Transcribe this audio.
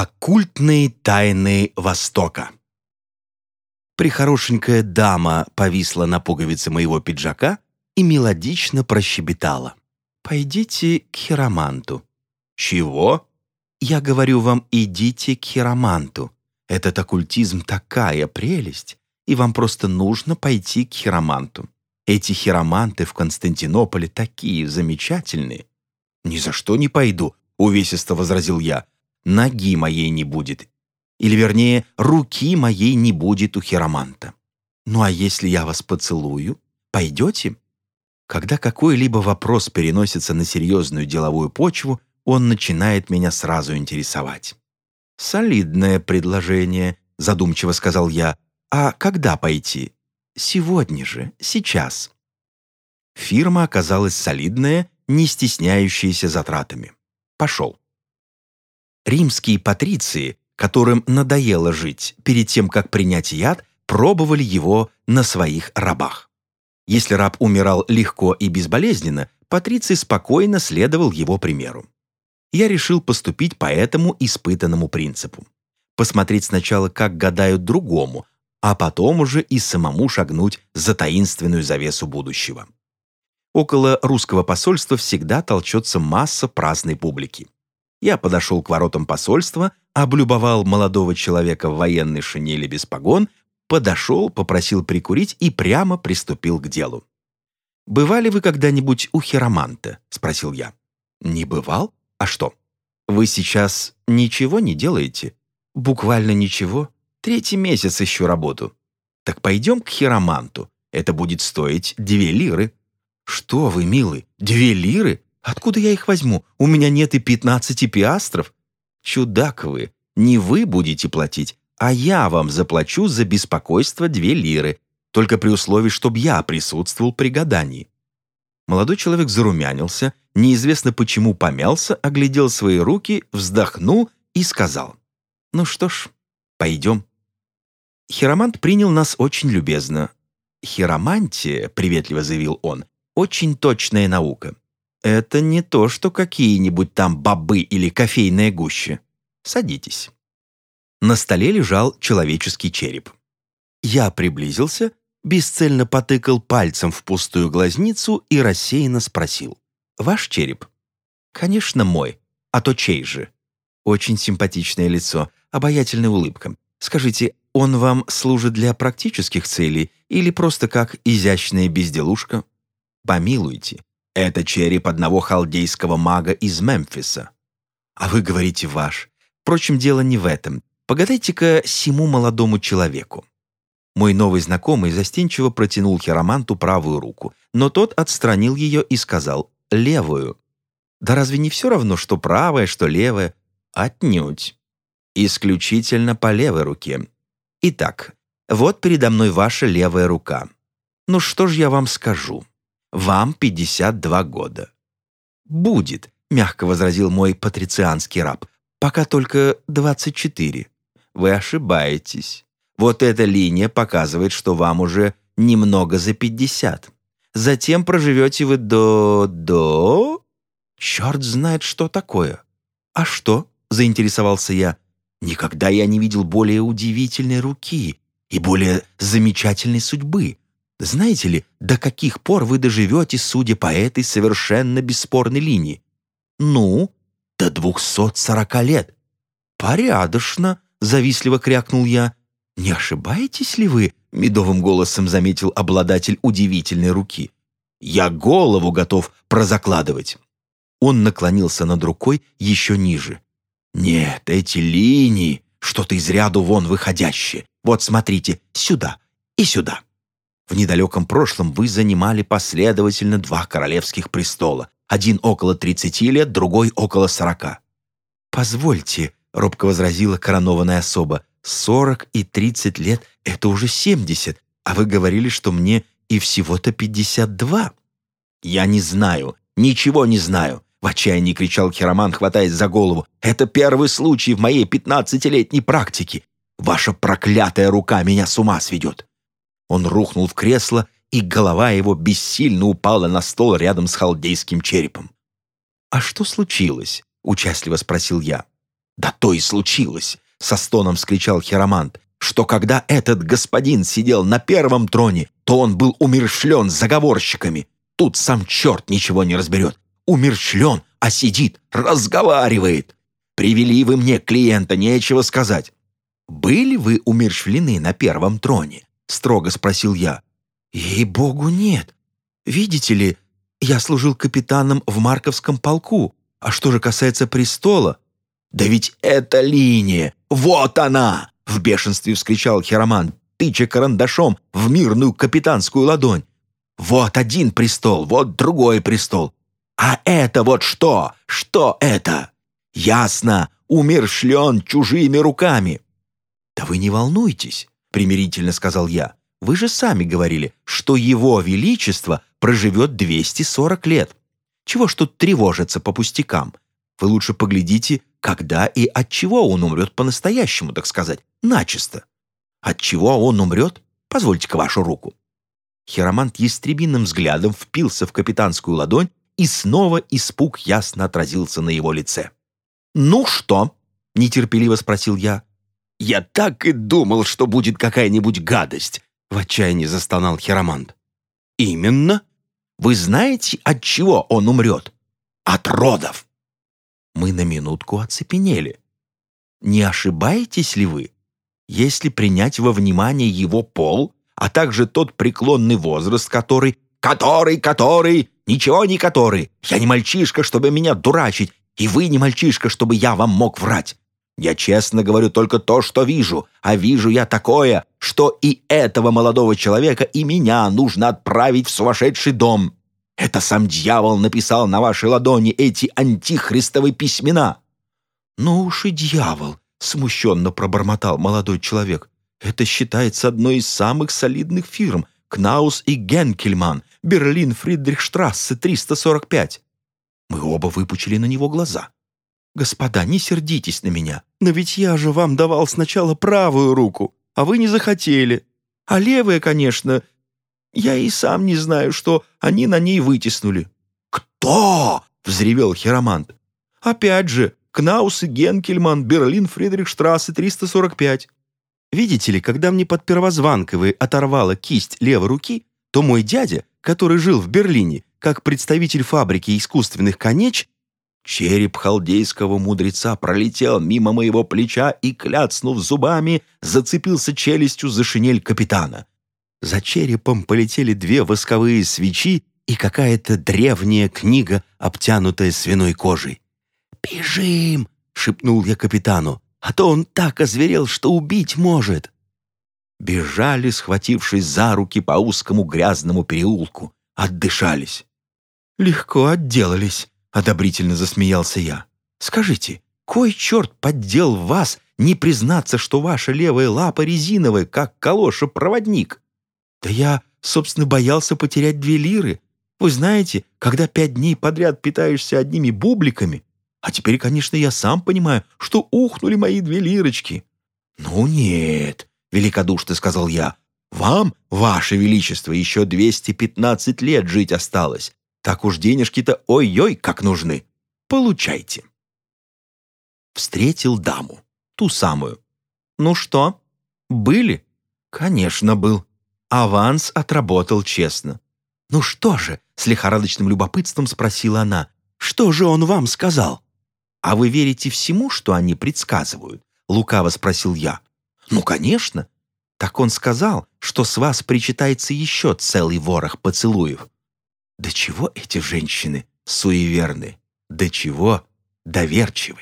Оккультные тайны Востока Прихорошенькая дама повисла на пуговице моего пиджака и мелодично прощебетала. «Пойдите к хироманту». «Чего?» «Я говорю вам, идите к хироманту. Этот оккультизм такая прелесть, и вам просто нужно пойти к хироманту. Эти хироманты в Константинополе такие замечательные». «Ни за что не пойду», — увесисто возразил я ноги моей не будет. Или, вернее, руки моей не будет у хироманта. Ну а если я вас поцелую, пойдете? Когда какой-либо вопрос переносится на серьезную деловую почву, он начинает меня сразу интересовать. «Солидное предложение», — задумчиво сказал я. «А когда пойти?» «Сегодня же, сейчас». Фирма оказалась солидная, не стесняющаяся затратами. Пошел. Римские патриции, которым надоело жить перед тем, как принять яд, пробовали его на своих рабах. Если раб умирал легко и безболезненно, патриций спокойно следовал его примеру. Я решил поступить по этому испытанному принципу. Посмотреть сначала, как гадают другому, а потом уже и самому шагнуть за таинственную завесу будущего. Около русского посольства всегда толчется масса праздной публики. Я подошел к воротам посольства, облюбовал молодого человека в военной шинели без погон, подошел, попросил прикурить и прямо приступил к делу. «Бывали вы когда-нибудь у хироманта?» — спросил я. «Не бывал? А что? Вы сейчас ничего не делаете?» «Буквально ничего. Третий месяц ищу работу». «Так пойдем к хироманту. Это будет стоить две лиры». «Что вы, милый, две лиры? Откуда я их возьму? У меня нет и пятнадцати пиастров. Чудак вы, не вы будете платить, а я вам заплачу за беспокойство две лиры, только при условии, чтобы я присутствовал при гадании». Молодой человек зарумянился, неизвестно почему помялся, оглядел свои руки, вздохнул и сказал, «Ну что ж, пойдем». Хиромант принял нас очень любезно. «Хиромантия», — приветливо заявил он, — «очень точная наука. Это не то, что какие-нибудь там бобы или кофейная гуща. Садитесь. На столе лежал человеческий череп. Я приблизился, бесцельно потыкал пальцем в пустую глазницу и рассеянно спросил. «Ваш череп?» «Конечно, мой. А то чей же?» Очень симпатичное лицо, обаятельная улыбка. «Скажите, он вам служит для практических целей или просто как изящная безделушка?» «Помилуйте, это череп одного халдейского мага из Мемфиса. А вы говорите ваш. Впрочем, дело не в этом. Погадайте-ка сему молодому человеку. Мой новый знакомый застенчиво протянул хироманту правую руку, но тот отстранил ее и сказал «левую». Да разве не все равно, что правая, что левая? Отнюдь. Исключительно по левой руке. Итак, вот передо мной ваша левая рука. Ну что ж я вам скажу? Вам 52 года». «Будет», — мягко возразил мой патрицианский раб, «пока только 24. Вы ошибаетесь. Вот эта линия показывает, что вам уже немного за 50. Затем проживете вы до... до... Черт знает, что такое. А что? Заинтересовался я. Никогда я не видел более удивительной руки и более замечательной судьбы. Знаете ли, до каких пор вы доживете, судя по этой совершенно бесспорной линии? Ну, до двухсот сорока лет. Порядочно, завистливо крякнул я. Не ошибаетесь ли вы? Медовым голосом заметил обладатель удивительной руки. Я голову готов прозакладывать. Он наклонился над рукой еще ниже. «Нет, эти линии, что-то из ряду вон выходящее. Вот смотрите, сюда и сюда». В недалеком прошлом вы занимали последовательно два королевских престола. Один около 30 лет, другой около 40. «Позвольте», — робко возразила коронованная особа, «40 и 30 лет — это уже 70, а вы говорили, что мне и всего-то 52». «Я не знаю, ничего не знаю», — в отчаянии кричал Хироман, хватаясь за голову. «Это первый случай в моей пятнадцатилетней практике. Ваша проклятая рука меня с ума сведет. Он рухнул в кресло, и голова его бессильно упала на стол рядом с халдейским черепом. «А что случилось?» — участливо спросил я. «Да то и случилось!» — со стоном вскричал Хиромант, что когда этот господин сидел на первом троне, то он был умершлен заговорщиками. Тут сам черт ничего не разберет. Умершлен, а сидит, разговаривает. Привели вы мне клиента, нечего сказать. «Были вы умерщвлены на первом троне?» — строго спросил я. «Ей-богу, нет. Видите ли, я служил капитаном в Марковском полку, а что же касается престола...» «Да ведь это линия! Вот она!» — в бешенстве вскричал Хироман, тыча карандашом в мирную капитанскую ладонь. «Вот один престол, вот другой престол. А это вот что? Что это? Ясно, умершлен чужими руками». «Да вы не волнуйтесь», — примирительно сказал я. «Вы же сами говорили, что его величество проживет 240 лет. Чего ж тут тревожиться по пустякам? Вы лучше поглядите, когда и от чего он умрет по-настоящему, так сказать, начисто. От чего он умрет? Позвольте-ка вашу руку». Хиромант ястребиным взглядом впился в капитанскую ладонь, и снова испуг ясно отразился на его лице. «Ну что?» — нетерпеливо спросил я. «Я так и думал, что будет какая-нибудь гадость!» — в отчаянии застонал Хиромант. «Именно. Вы знаете, от чего он умрет? От родов!» Мы на минутку оцепенели. «Не ошибаетесь ли вы? Если принять во внимание его пол, а также тот преклонный возраст, который... Который, который, ничего не который. Я не мальчишка, чтобы меня дурачить, и вы не мальчишка, чтобы я вам мог врать. Я честно говорю только то, что вижу, а вижу я такое, что и этого молодого человека, и меня нужно отправить в сумасшедший дом. Это сам дьявол написал на вашей ладони эти антихристовые письмена». «Ну уж и дьявол», — смущенно пробормотал молодой человек. «Это считается одной из самых солидных фирм. Кнаус и Генкельман, Берлин, Фридрихштрассе, 345». Мы оба выпучили на него глаза. «Господа, не сердитесь на меня, но ведь я же вам давал сначала правую руку, а вы не захотели. А левая, конечно, я и сам не знаю, что они на ней вытеснули». «Кто?» — взревел Хиромант. «Опять же, Кнаус и Генкельман, Берлин, Фридрихштрассе, 345. Видите ли, когда мне под Первозванковой оторвала кисть левой руки, то мой дядя, который жил в Берлине, как представитель фабрики искусственных конеч, Череп халдейского мудреца пролетел мимо моего плеча и, кляцнув зубами, зацепился челюстью за шинель капитана. За черепом полетели две восковые свечи и какая-то древняя книга, обтянутая свиной кожей. «Бежим!» — шепнул я капитану, «а то он так озверел, что убить может!» Бежали, схватившись за руки по узкому грязному переулку, отдышались. «Легко отделались», — одобрительно засмеялся я. «Скажите, кой черт поддел вас не признаться, что ваша левая лапа резиновая, как калоша-проводник?» «Да я, собственно, боялся потерять две лиры. Вы знаете, когда пять дней подряд питаешься одними бубликами, а теперь, конечно, я сам понимаю, что ухнули мои две лирочки». «Ну нет», — великодушно сказал я, «вам, ваше величество, еще 215 лет жить осталось, так уж денежки-то ой-ой как нужны. Получайте. Встретил даму. Ту самую. Ну что, были? Конечно, был. Аванс отработал честно. Ну что же, с лихорадочным любопытством спросила она. Что же он вам сказал? А вы верите всему, что они предсказывают? Лукаво спросил я. Ну, конечно. Так он сказал, что с вас причитается еще целый ворох поцелуев. До чего эти женщины суеверны? До чего доверчивы?